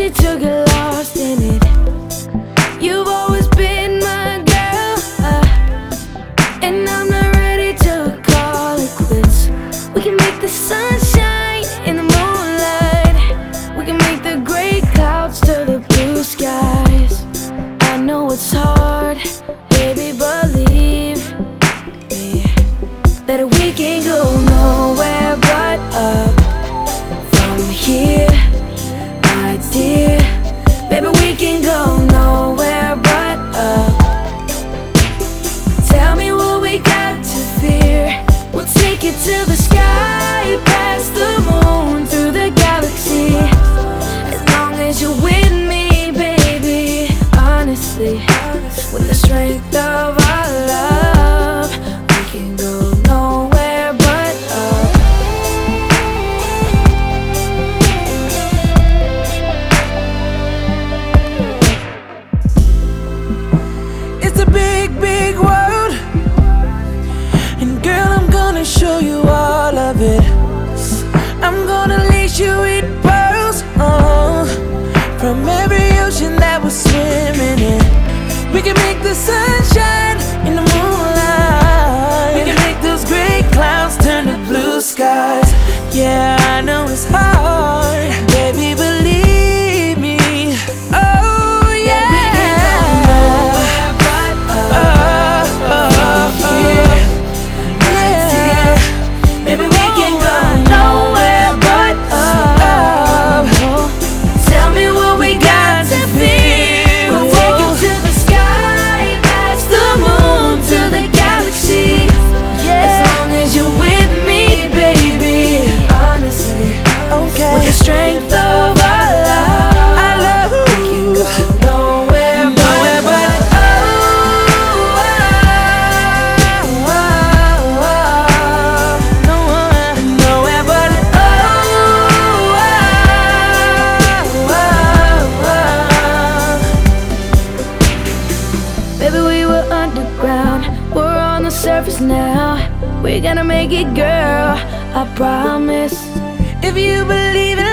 easy to get lost in it. You've always been my girl, uh, and I'm not ready to call it quits. We can make the sun shine in the moonlight. We can make the gray clouds to the blue skies. I know it's hard, baby, believe me that we can go. to the sky, past the moon, through the galaxy. As long as you're with me, baby, honestly, with the strength of gonna show you all of it. I'm gonna lead you with pearls oh, from every ocean that we're swimming in. We can make the sunshine. now. We're gonna make it, girl. I promise. If you believe in